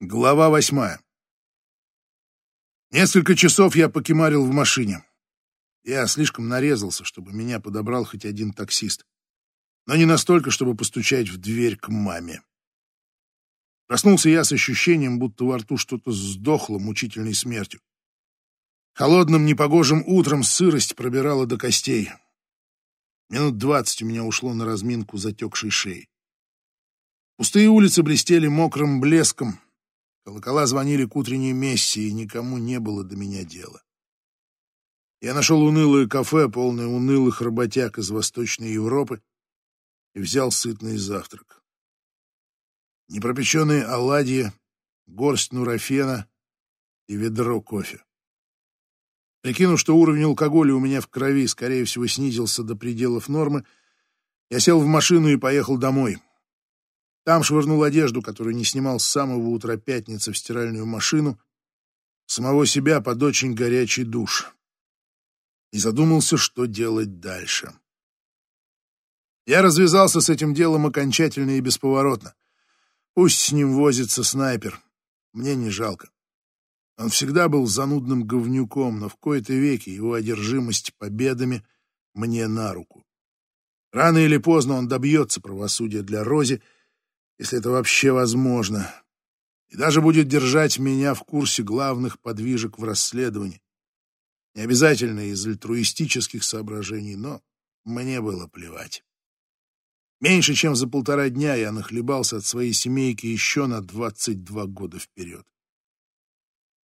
Глава восьмая. Несколько часов я покемарил в машине. Я слишком нарезался, чтобы меня подобрал хоть один таксист. Но не настолько, чтобы постучать в дверь к маме. Проснулся я с ощущением, будто во рту что-то сдохло мучительной смертью. Холодным непогожим утром сырость пробирала до костей. Минут двадцать у меня ушло на разминку затекшей шеи. Пустые улицы блестели мокрым блеском, Колокола звонили к утренней мессе, и никому не было до меня дела. Я нашел унылое кафе, полное унылых работяг из Восточной Европы, и взял сытный завтрак. Непропеченные оладьи, горсть нурофена и ведро кофе. Прикинув, что уровень алкоголя у меня в крови, скорее всего, снизился до пределов нормы, я сел в машину и поехал домой. Там швырнул одежду, которую не снимал с самого утра пятницы в стиральную машину, самого себя под очень горячий душ. И задумался, что делать дальше. Я развязался с этим делом окончательно и бесповоротно. Пусть с ним возится снайпер. Мне не жалко. Он всегда был занудным говнюком, но в кои-то веки его одержимость победами мне на руку. Рано или поздно он добьется правосудия для Рози, если это вообще возможно, и даже будет держать меня в курсе главных подвижек в расследовании. Не обязательно из альтруистических соображений, но мне было плевать. Меньше чем за полтора дня я нахлебался от своей семейки еще на 22 года вперед.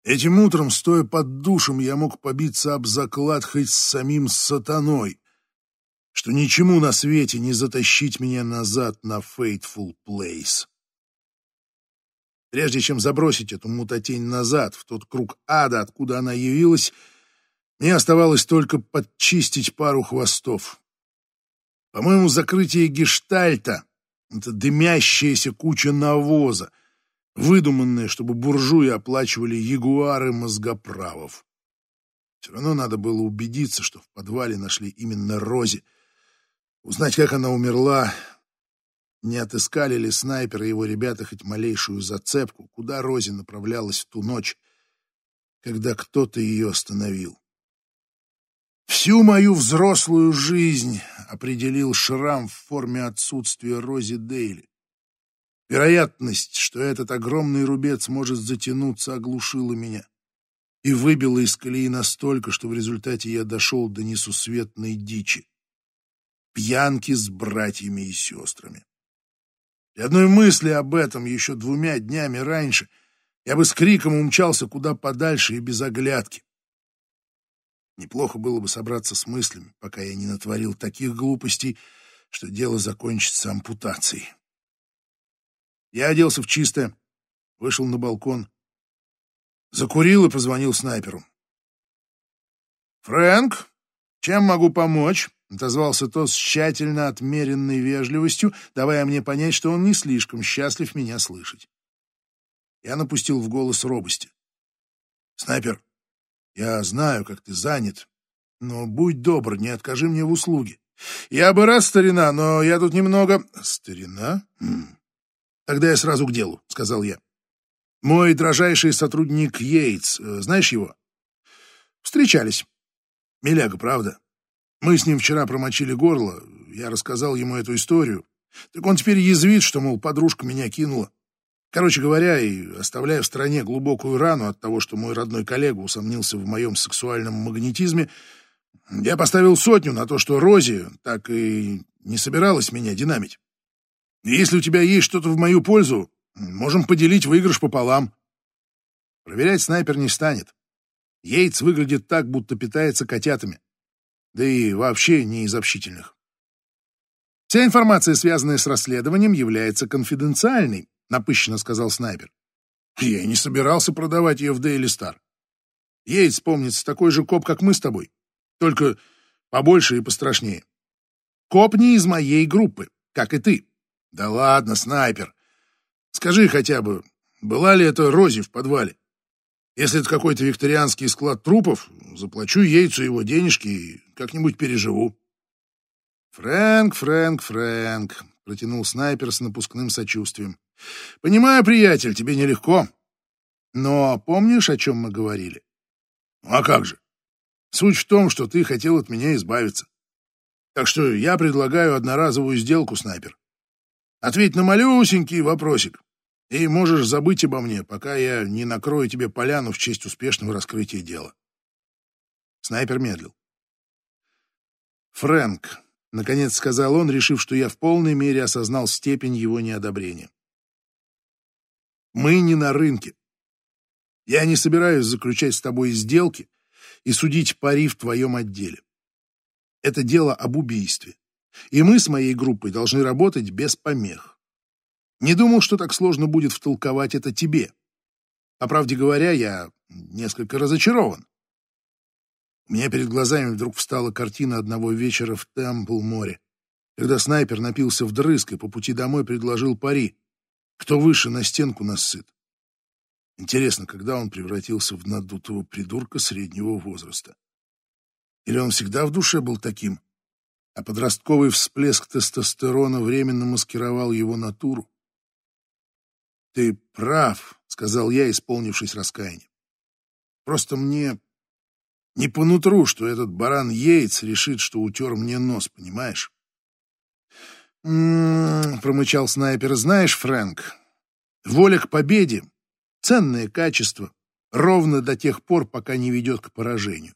Этим утром, стоя под душем, я мог побиться об заклад хоть с самим сатаной, что ничему на свете не затащить меня назад на Fateful Place. Прежде чем забросить эту мутатень назад, в тот круг ада, откуда она явилась, мне оставалось только подчистить пару хвостов. По-моему, закрытие гештальта — это дымящаяся куча навоза, выдуманная, чтобы буржуи оплачивали ягуары мозгоправов. Все равно надо было убедиться, что в подвале нашли именно Рози — Узнать, как она умерла, не отыскали ли снайпер и его ребята хоть малейшую зацепку, куда Рози направлялась в ту ночь, когда кто-то ее остановил. Всю мою взрослую жизнь определил шрам в форме отсутствия Рози Дейли. Вероятность, что этот огромный рубец может затянуться, оглушила меня и выбила из колеи настолько, что в результате я дошел до несусветной дичи пьянки с братьями и сестрами. И одной мысли об этом еще двумя днями раньше я бы с криком умчался куда подальше и без оглядки. Неплохо было бы собраться с мыслями, пока я не натворил таких глупостей, что дело закончится ампутацией. Я оделся в чистое, вышел на балкон, закурил и позвонил снайперу. «Фрэнк, чем могу помочь?» Отозвался тот с тщательно отмеренной вежливостью, давая мне понять, что он не слишком счастлив меня слышать. Я напустил в голос робости. «Снайпер, я знаю, как ты занят, но будь добр, не откажи мне в услуге. Я бы рад, старина, но я тут немного...» «Старина? М Тогда я сразу к делу», — сказал я. «Мой дрожайший сотрудник Йейтс, э, знаешь его?» «Встречались. Миляга, правда?» Мы с ним вчера промочили горло, я рассказал ему эту историю. Так он теперь язвит, что, мол, подружка меня кинула. Короче говоря, и оставляя в стране глубокую рану от того, что мой родной коллега усомнился в моем сексуальном магнетизме, я поставил сотню на то, что Рози так и не собиралась меня динамить. Если у тебя есть что-то в мою пользу, можем поделить выигрыш пополам. Проверять снайпер не станет. Йейтс выглядит так, будто питается котятами да и вообще не из общительных. Вся информация, связанная с расследованием, является конфиденциальной, напыщенно сказал снайпер. Я не собирался продавать ее в Дейли Стар. Ей помнится такой же коп, как мы с тобой, только побольше и пострашнее. Коп не из моей группы, как и ты. Да ладно, снайпер. Скажи хотя бы, была ли это Рози в подвале? Если это какой-то викторианский склад трупов, заплачу яйцу его денежки и как-нибудь переживу. Фрэнк, Фрэнк, Фрэнк, протянул снайпер с напускным сочувствием. Понимаю, приятель, тебе нелегко. Но помнишь, о чем мы говорили? Ну, а как же? Суть в том, что ты хотел от меня избавиться. Так что я предлагаю одноразовую сделку, снайпер. Ответь на малюсенький вопросик, и можешь забыть обо мне, пока я не накрою тебе поляну в честь успешного раскрытия дела. Снайпер медлил. «Фрэнк», — наконец сказал он, решив, что я в полной мере осознал степень его неодобрения. «Мы не на рынке. Я не собираюсь заключать с тобой сделки и судить пари в твоем отделе. Это дело об убийстве, и мы с моей группой должны работать без помех. Не думал, что так сложно будет втолковать это тебе. По правде говоря, я несколько разочарован. Меня перед глазами вдруг встала картина одного вечера в Темпл-море, когда снайпер напился вдрызг и по пути домой предложил пари. Кто выше на стенку насыт. Интересно, когда он превратился в надутого придурка среднего возраста? Или он всегда в душе был таким, а подростковый всплеск тестостерона временно маскировал его натуру? «Ты прав», — сказал я, исполнившись раскаяния. «Просто мне не по нутру, что этот баран Йейтс решит, что утер мне нос, понимаешь? «М-м-м», промычал снайпер. «Знаешь, Фрэнк, воля к победе — ценное качество, ровно до тех пор, пока не ведет к поражению».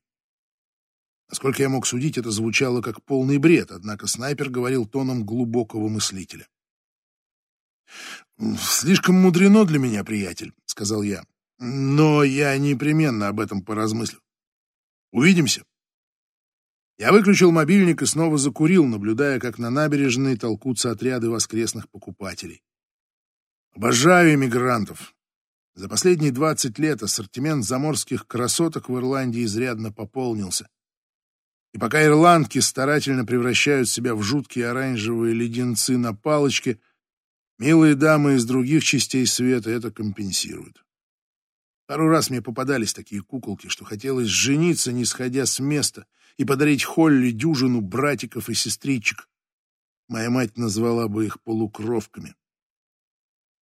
Насколько я мог судить, это звучало как полный бред, однако снайпер говорил тоном глубокого мыслителя. «Слишком мудрено для меня, приятель», — сказал я. «Но я непременно об этом поразмыслю. Увидимся. Я выключил мобильник и снова закурил, наблюдая, как на набережной толкутся отряды воскресных покупателей. Обожаю иммигрантов. За последние 20 лет ассортимент заморских красоток в Ирландии изрядно пополнился. И пока ирландки старательно превращают себя в жуткие оранжевые леденцы на палочке, милые дамы из других частей света это компенсируют. Пару раз мне попадались такие куколки, что хотелось жениться, не сходя с места, и подарить Холли дюжину братиков и сестричек. Моя мать назвала бы их полукровками.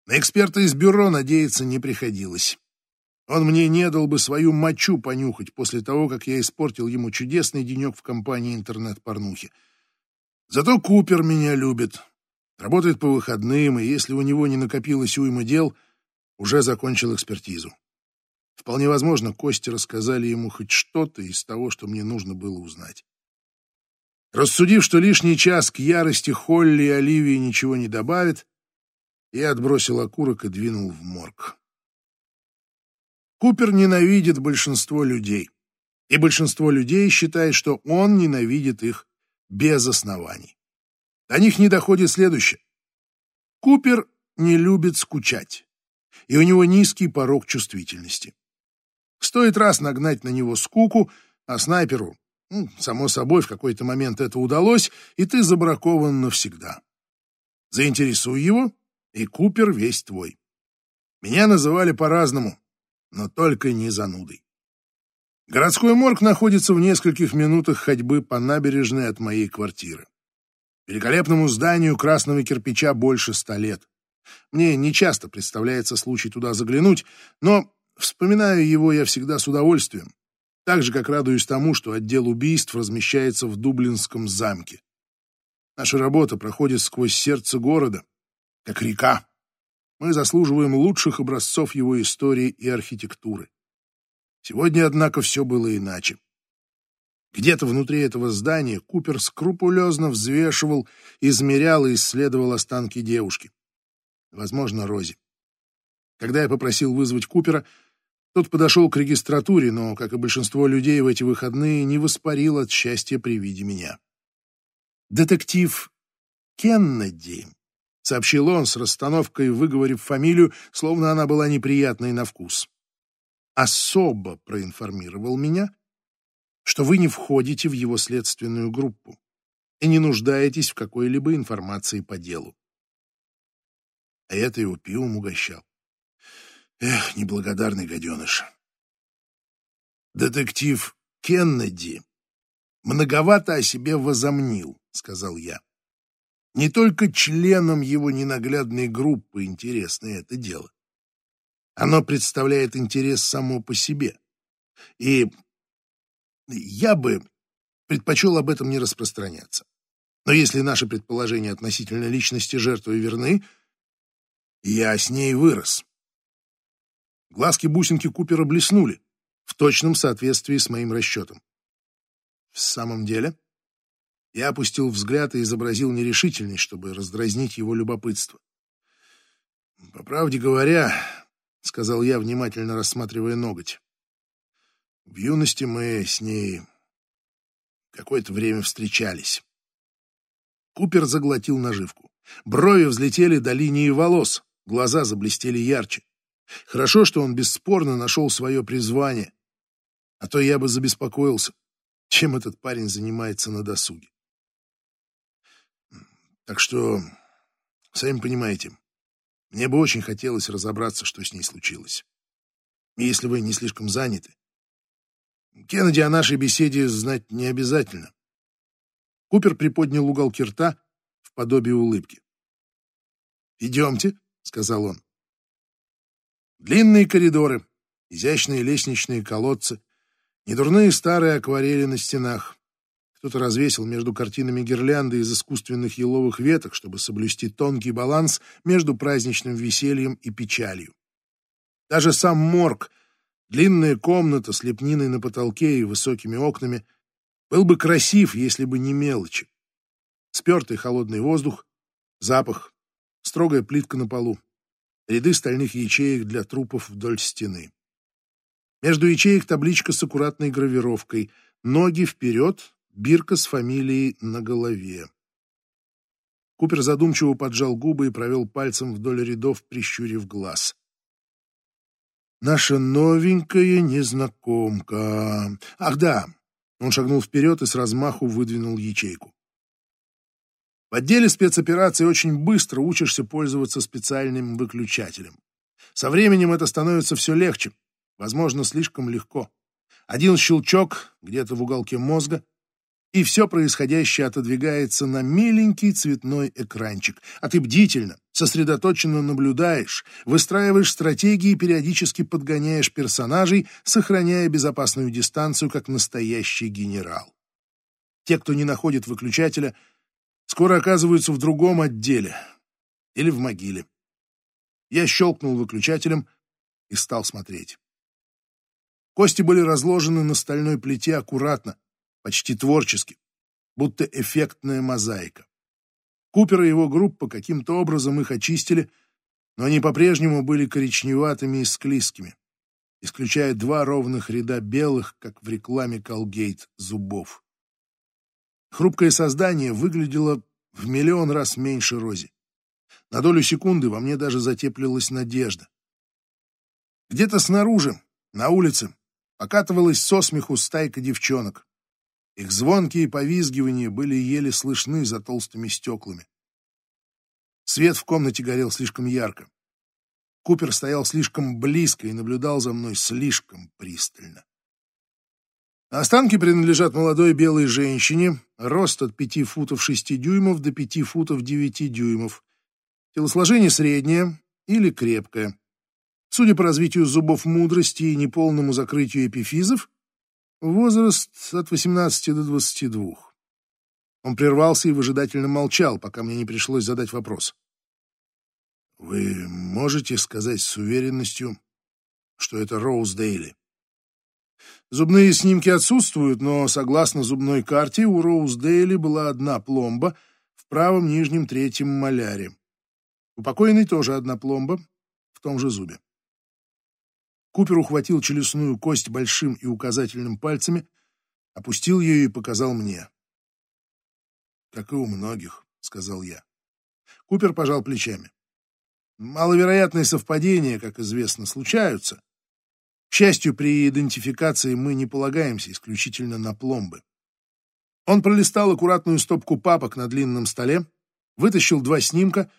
На эксперта из бюро надеяться не приходилось. Он мне не дал бы свою мочу понюхать после того, как я испортил ему чудесный денек в компании интернет-порнухи. Зато Купер меня любит. Работает по выходным, и если у него не накопилось уйма дел, уже закончил экспертизу. Вполне возможно, кости рассказали ему хоть что-то из того, что мне нужно было узнать. Рассудив, что лишний час к ярости Холли и Оливии ничего не добавит, я отбросил окурок и двинул в морг. Купер ненавидит большинство людей, и большинство людей считает, что он ненавидит их без оснований. До них не доходит следующее. Купер не любит скучать, и у него низкий порог чувствительности. Стоит раз нагнать на него скуку, а снайперу, ну, само собой, в какой-то момент это удалось, и ты забракован навсегда. Заинтересуй его, и Купер весь твой. Меня называли по-разному, но только не занудой. Городской морг находится в нескольких минутах ходьбы по набережной от моей квартиры. Великолепному зданию красного кирпича больше ста лет. Мне нечасто представляется случай туда заглянуть, но Вспоминаю его я всегда с удовольствием, так же, как радуюсь тому, что отдел убийств размещается в Дублинском замке. Наша работа проходит сквозь сердце города, как река. Мы заслуживаем лучших образцов его истории и архитектуры. Сегодня, однако, все было иначе. Где-то внутри этого здания Купер скрупулезно взвешивал, измерял и исследовал останки девушки. Возможно, Рози. Когда я попросил вызвать Купера, тот подошел к регистратуре, но, как и большинство людей в эти выходные, не воспарил от счастья при виде меня. «Детектив Кеннеди», — сообщил он с расстановкой, выговорив фамилию, словно она была неприятной на вкус. «Особо проинформировал меня, что вы не входите в его следственную группу и не нуждаетесь в какой-либо информации по делу». А это его пивом угощал. Эх, неблагодарный гаденыш. Детектив Кеннеди многовато о себе возомнил, сказал я. Не только членам его ненаглядной группы интересно это дело. Оно представляет интерес само по себе. И я бы предпочел об этом не распространяться. Но если наши предположения относительно личности жертвы верны, я с ней вырос. Глазки-бусинки Купера блеснули в точном соответствии с моим расчетом. В самом деле, я опустил взгляд и изобразил нерешительность, чтобы раздразнить его любопытство. «По правде говоря, — сказал я, внимательно рассматривая ноготь, — в юности мы с ней какое-то время встречались». Купер заглотил наживку. Брови взлетели до линии волос, глаза заблестели ярче. Хорошо, что он бесспорно нашел свое призвание, а то я бы забеспокоился, чем этот парень занимается на досуге. Так что, сами понимаете, мне бы очень хотелось разобраться, что с ней случилось. И если вы не слишком заняты. Кеннеди о нашей беседе знать не обязательно. Купер приподнял уголки рта в подобие улыбки. «Идемте», — сказал он. Длинные коридоры, изящные лестничные колодцы, недурные старые акварели на стенах. Кто-то развесил между картинами гирлянды из искусственных еловых веток, чтобы соблюсти тонкий баланс между праздничным весельем и печалью. Даже сам морг, длинная комната с лепниной на потолке и высокими окнами, был бы красив, если бы не мелочи. Спертый холодный воздух, запах, строгая плитка на полу, ряды стальных ячеек для трупов вдоль стены. Между ячеек табличка с аккуратной гравировкой «Ноги вперед, бирка с фамилией на голове. Купер задумчиво поджал губы и провел пальцем вдоль рядов, прищурив глаз. «Наша новенькая незнакомка. Ах, да!» Он шагнул вперед и с размаху выдвинул ячейку. В отделе спецопераций очень быстро учишься пользоваться специальным выключателем. Со временем это становится все легче, возможно, слишком легко. Один щелчок где-то в уголке мозга, и все происходящее отодвигается на миленький цветной экранчик, а ты бдительно, сосредоточенно наблюдаешь, выстраиваешь стратегии и периодически подгоняешь персонажей, сохраняя безопасную дистанцию, как настоящий генерал. Те, кто не находит выключателя, скоро оказываются в другом отделе или в могиле. Я щелкнул выключателем и стал смотреть. Кости были разложены на стальной плите аккуратно, почти творчески, будто эффектная мозаика. Купер и его группа каким-то образом их очистили, но они по-прежнему были коричневатыми и склизкими, исключая два ровных ряда белых, как в рекламе Колгейт, зубов. Хрупкое создание выглядело в миллион раз меньше Рози. На долю секунды во мне даже затеплилась надежда. Где-то снаружи, на улице, покатывалась со смеху стайка девчонок. Их звонкие повизгивания были еле слышны за толстыми стеклами. Свет в комнате горел слишком ярко. Купер стоял слишком близко и наблюдал за мной слишком пристально. Останки принадлежат молодой белой женщине, рост от пяти футов шести дюймов до пяти футов девяти дюймов. Телосложение среднее или крепкое. Судя по развитию зубов мудрости и неполному закрытию эпифизов, Возраст от 18 до 22. Он прервался и выжидательно молчал, пока мне не пришлось задать вопрос. Вы можете сказать с уверенностью, что это Роуз Дейли? Зубные снимки отсутствуют, но, согласно зубной карте, у Роуз Дейли была одна пломба в правом нижнем третьем маляре. У покойной тоже одна пломба в том же зубе. Купер ухватил челюстную кость большим и указательным пальцами, опустил ее и показал мне. «Как и у многих», — сказал я. Купер пожал плечами. «Маловероятные совпадения, как известно, случаются. К счастью, при идентификации мы не полагаемся исключительно на пломбы». Он пролистал аккуратную стопку папок на длинном столе, вытащил два снимка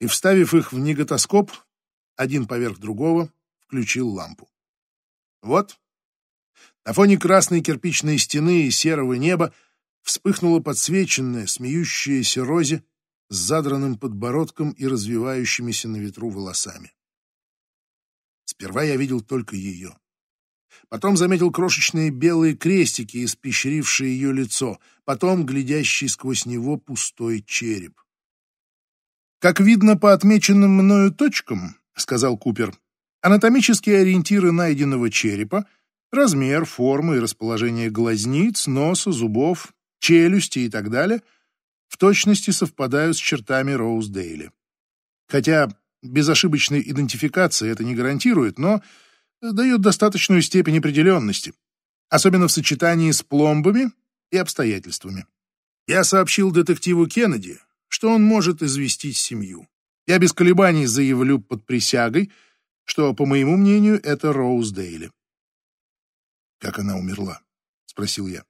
и, вставив их в неготоскоп, один поверх другого, включил лампу. Вот, на фоне красной кирпичной стены и серого неба вспыхнула подсвеченная, смеющаяся Рози с задранным подбородком и развивающимися на ветру волосами. Сперва я видел только ее. Потом заметил крошечные белые крестики, испещрившие ее лицо, потом глядящий сквозь него пустой череп. «Как видно по отмеченным мною точкам, — сказал Купер, — анатомические ориентиры найденного черепа, размер, форма и расположение глазниц, носа, зубов, челюсти и так далее в точности совпадают с чертами Роуздейли. Хотя безошибочной идентификации это не гарантирует, но дает достаточную степень определенности, особенно в сочетании с пломбами и обстоятельствами. Я сообщил детективу Кеннеди, что он может известить семью. Я без колебаний заявлю под присягой, что, по моему мнению, это Роуз Дейли. «Как она умерла?» — спросил я.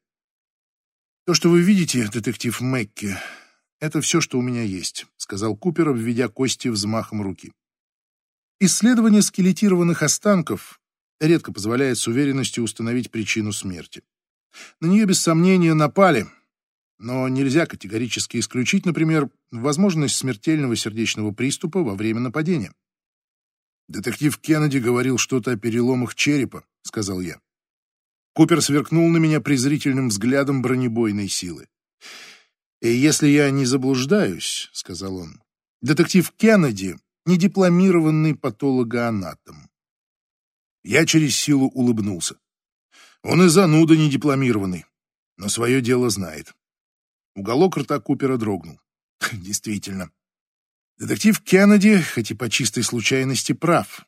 «То, что вы видите, детектив Мэкки, это все, что у меня есть», — сказал Купер, обведя кости взмахом руки. Исследование скелетированных останков редко позволяет с уверенностью установить причину смерти. На нее, без сомнения, напали, но нельзя категорически исключить, например, возможность смертельного сердечного приступа во время нападения. «Детектив Кеннеди говорил что-то о переломах черепа», — сказал я. Купер сверкнул на меня презрительным взглядом бронебойной силы. «И если я не заблуждаюсь», — сказал он, — «детектив Кеннеди недипломированный патологоанатом. Я через силу улыбнулся. Он и зануда недипломированный, но свое дело знает. Уголок рта Купера дрогнул. Действительно. Детектив Кеннеди, хоть и по чистой случайности, прав.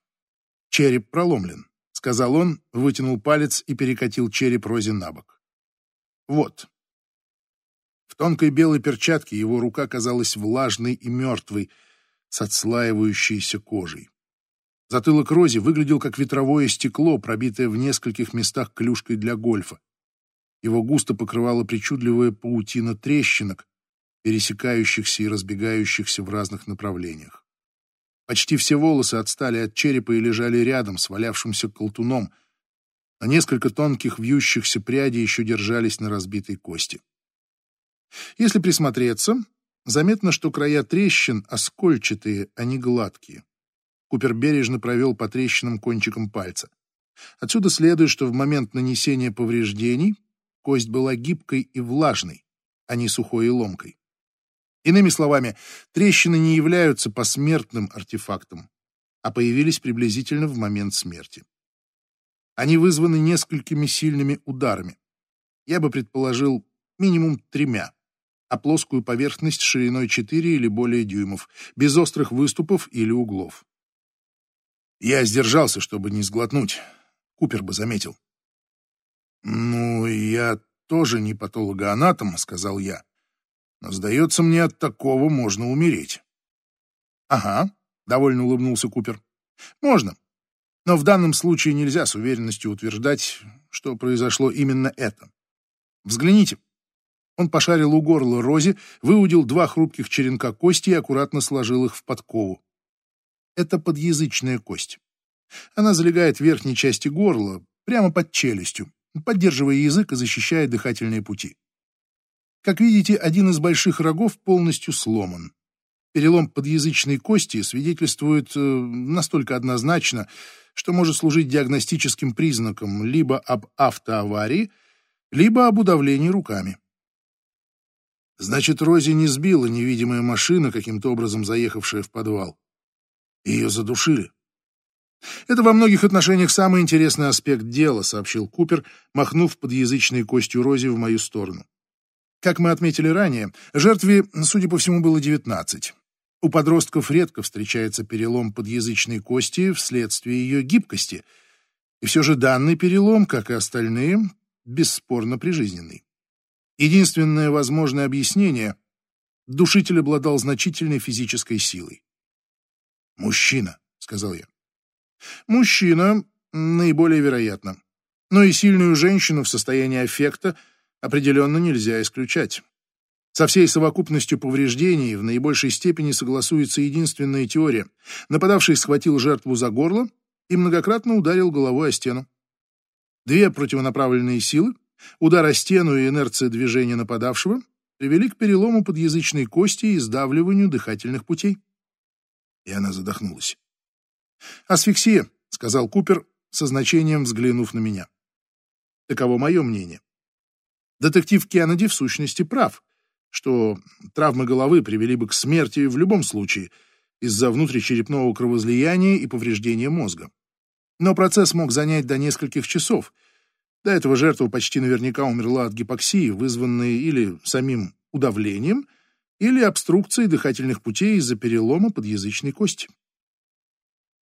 Череп проломлен, сказал он, вытянул палец и перекатил череп Рози на бок. Вот. Тонкой белой перчатке его рука казалась влажной и мертвой, с отслаивающейся кожей. Затылок Рози выглядел как ветровое стекло, пробитое в нескольких местах клюшкой для гольфа. Его густо покрывала причудливая паутина трещинок, пересекающихся и разбегающихся в разных направлениях. Почти все волосы отстали от черепа и лежали рядом с валявшимся колтуном, а несколько тонких вьющихся прядей еще держались на разбитой кости. Если присмотреться, Заметно, что края трещин оскольчатые, а не гладкие. Купер бережно провел по трещинам кончиком пальца. Отсюда следует, что в момент нанесения повреждений кость была гибкой и влажной, а не сухой и ломкой. Иными словами, трещины не являются посмертным артефактом, а появились приблизительно в момент смерти. Они вызваны несколькими сильными ударами. Я бы предположил минимум тремя а плоскую поверхность шириной 4 или более дюймов, без острых выступов или углов. Я сдержался, чтобы не сглотнуть. Купер бы заметил. «Ну, я тоже не патологоанатом», — сказал я. «Но, сдается мне, от такого можно умереть». «Ага», — довольно улыбнулся Купер. «Можно. Но в данном случае нельзя с уверенностью утверждать, что произошло именно это. Взгляните. Он пошарил у горла Рози, выудил два хрупких черенка кости и аккуратно сложил их в подкову. Это подъязычная кость. Она залегает в верхней части горла, прямо под челюстью, поддерживая язык и защищая дыхательные пути. Как видите, один из больших рогов полностью сломан. Перелом подъязычной кости свидетельствует э, настолько однозначно, что может служить диагностическим признаком либо об автоаварии, либо об удавлении руками. Значит, Рози не сбила невидимая машина, каким-то образом заехавшая в подвал. Ее задушили. Это во многих отношениях самый интересный аспект дела, сообщил Купер, махнув подъязычной костью Рози в мою сторону. Как мы отметили ранее, жертве, судя по всему, было 19. У подростков редко встречается перелом подъязычной кости вследствие ее гибкости, и все же данный перелом, как и остальные, бесспорно прижизненный. Единственное возможное объяснение — душитель обладал значительной физической силой. «Мужчина», — сказал я. «Мужчина наиболее вероятно. Но и сильную женщину в состоянии аффекта определенно нельзя исключать. Со всей совокупностью повреждений в наибольшей степени согласуется единственная теория. Нападавший схватил жертву за горло и многократно ударил головой о стену. Две противонаправленные силы Удар о стену и инерция движения нападавшего привели к перелому подъязычной кости и сдавливанию дыхательных путей. И она задохнулась. Асфиксия, — сказал Купер, со значением взглянув на меня. Таково мое мнение. Детектив Кеннеди в сущности прав, что травмы головы привели бы к смерти в любом случае из-за внутричерепного кровоизлияния и повреждения мозга. Но процесс мог занять до нескольких часов. До этого жертва почти наверняка умерла от гипоксии, вызванной или самим удавлением, или обструкцией дыхательных путей из-за перелома подъязычной кости.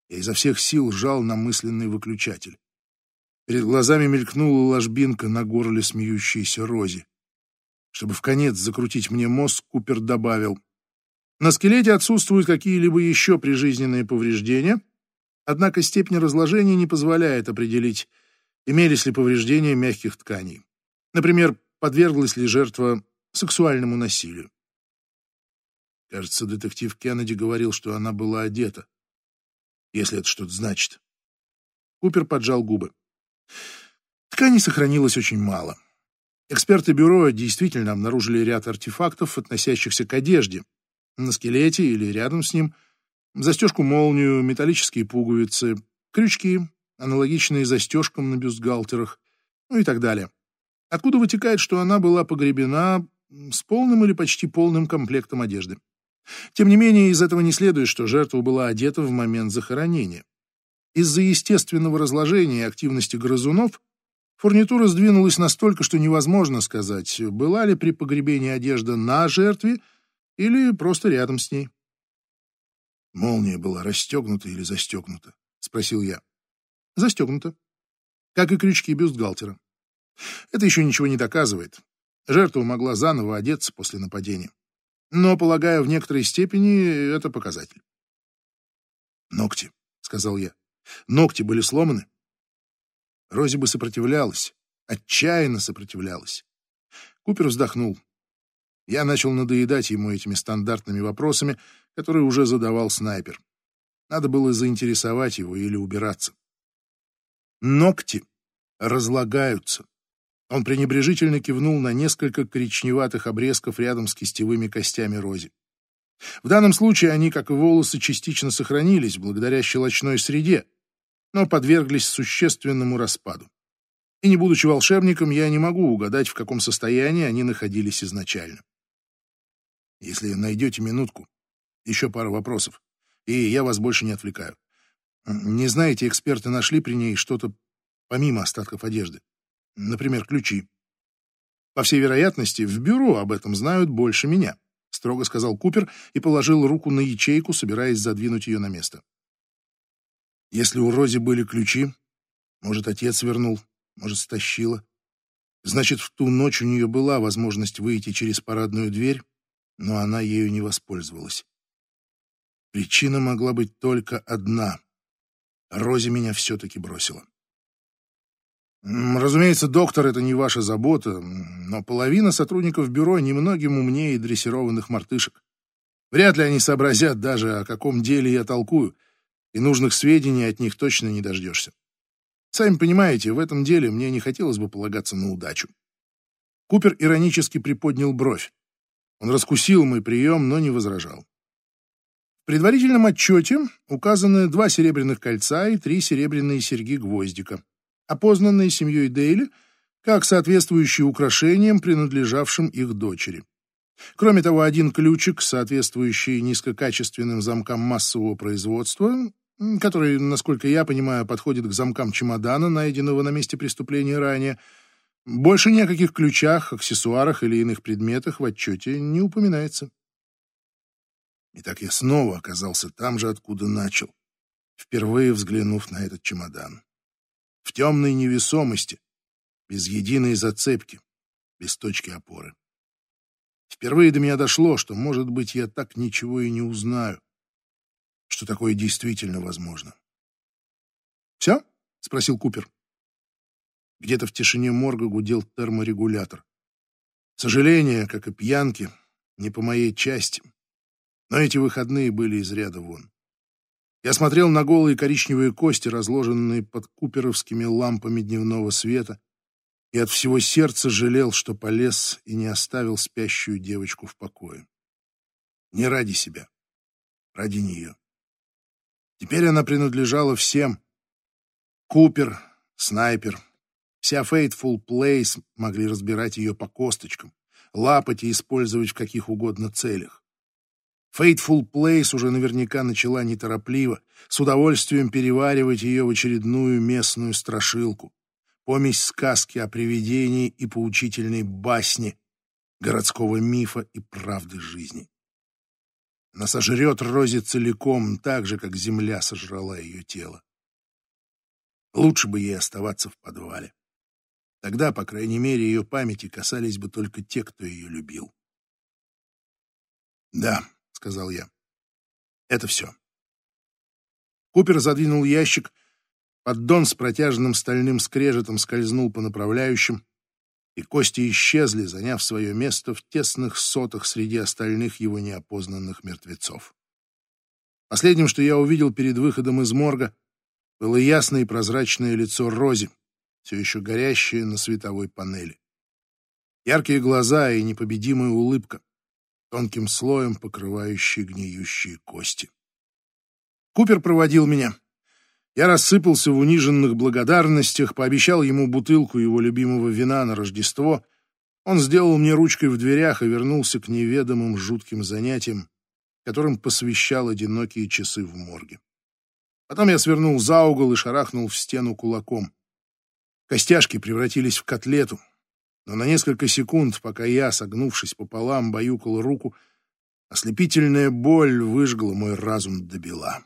Я изо всех сил жал на мысленный выключатель. Перед глазами мелькнула ложбинка на горле смеющейся Рози. Чтобы в конец закрутить мне мозг, Купер добавил. На скелете отсутствуют какие-либо еще прижизненные повреждения, однако степень разложения не позволяет определить, имелись ли повреждения мягких тканей. Например, подверглась ли жертва сексуальному насилию. Кажется, детектив Кеннеди говорил, что она была одета. Если это что-то значит. Купер поджал губы. Ткани сохранилось очень мало. Эксперты бюро действительно обнаружили ряд артефактов, относящихся к одежде, на скелете или рядом с ним, застежку-молнию, металлические пуговицы, крючки, аналогичные застежкам на бюстгальтерах, ну и так далее. Откуда вытекает, что она была погребена с полным или почти полным комплектом одежды. Тем не менее, из этого не следует, что жертва была одета в момент захоронения. Из-за естественного разложения и активности грызунов фурнитура сдвинулась настолько, что невозможно сказать, была ли при погребении одежда на жертве или просто рядом с ней. «Молния была расстегнута или застегнута?» — спросил я. «Застегнута. Как и крючки бюстгальтера. Это еще ничего не доказывает. Жертва могла заново одеться после нападения. Но, полагаю, в некоторой степени это показатель». «Ногти», — сказал я. Ногти были сломаны. Рози бы сопротивлялась, отчаянно сопротивлялась. Купер вздохнул. Я начал надоедать ему этими стандартными вопросами, которые уже задавал снайпер. Надо было заинтересовать его или убираться. Ногти разлагаются. Он пренебрежительно кивнул на несколько коричневатых обрезков рядом с кистевыми костями Рози. В данном случае они, как и волосы, частично сохранились благодаря щелочной среде, но подверглись существенному распаду. И не будучи волшебником, я не могу угадать, в каком состоянии они находились изначально. Если найдете минутку, еще пара вопросов, и я вас больше не отвлекаю. Не знаете, эксперты нашли при ней что-то помимо остатков одежды? Например, ключи. По всей вероятности, в бюро об этом знают больше меня, строго сказал Купер и положил руку на ячейку, собираясь задвинуть ее на место. Если у Рози были ключи, может, отец вернул, может, стащила. Значит, в ту ночь у нее была возможность выйти через парадную дверь, но она ею не воспользовалась. Причина могла быть только одна. Рози меня все-таки бросила. Разумеется, доктор — это не ваша забота, но половина сотрудников бюро немногим умнее дрессированных мартышек. Вряд ли они сообразят даже, о каком деле я толкую — и нужных сведений от них точно не дождешься. Сами понимаете, в этом деле мне не хотелось бы полагаться на удачу. Купер иронически приподнял бровь. Он раскусил мой прием, но не возражал. В предварительном отчете указаны два серебряных кольца и три серебряные серьги-гвоздика, опознанные семьей Дейли как соответствующие украшениям, принадлежавшим их дочери. Кроме того, один ключик, соответствующий низкокачественным замкам массового производства, который, насколько я понимаю, подходит к замкам чемодана, найденного на месте преступления ранее. Больше ни о каких ключах, аксессуарах или иных предметах в отчете не упоминается. Итак, я снова оказался там же, откуда начал, впервые взглянув на этот чемодан. В темной невесомости, без единой зацепки, без точки опоры. Впервые до меня дошло, что, может быть, я так ничего и не узнаю что такое действительно возможно. «Все?» — спросил Купер. Где-то в тишине морга гудел терморегулятор. Сожаление, как и пьянки, не по моей части. Но эти выходные были из ряда вон. Я смотрел на голые коричневые кости, разложенные под куперовскими лампами дневного света, и от всего сердца жалел, что полез и не оставил спящую девочку в покое. Не ради себя, ради нее. Теперь она принадлежала всем, Купер, снайпер, вся Fateful Place могли разбирать ее по косточкам, лапать и использовать в каких угодно целях. Fateful Place уже наверняка начала неторопливо, с удовольствием переваривать ее в очередную местную страшилку. Помесь сказки о привидении и поучительной басни, городского мифа и правды жизни. Она сожрет Рози целиком, так же, как земля сожрала ее тело. Лучше бы ей оставаться в подвале. Тогда, по крайней мере, ее памяти касались бы только те, кто ее любил. «Да», — сказал я, — «это все». Купер задвинул ящик, поддон с протяжным стальным скрежетом скользнул по направляющим, и кости исчезли, заняв свое место в тесных сотах среди остальных его неопознанных мертвецов. Последним, что я увидел перед выходом из морга, было ясное и прозрачное лицо Рози, все еще горящее на световой панели. Яркие глаза и непобедимая улыбка, тонким слоем покрывающие гниющие кости. Купер проводил меня. Я рассыпался в униженных благодарностях, пообещал ему бутылку его любимого вина на Рождество. Он сделал мне ручкой в дверях и вернулся к неведомым жутким занятиям, которым посвящал одинокие часы в морге. Потом я свернул за угол и шарахнул в стену кулаком. Костяшки превратились в котлету, но на несколько секунд, пока я, согнувшись пополам, баюкал руку, ослепительная боль выжгла мой разум до бела.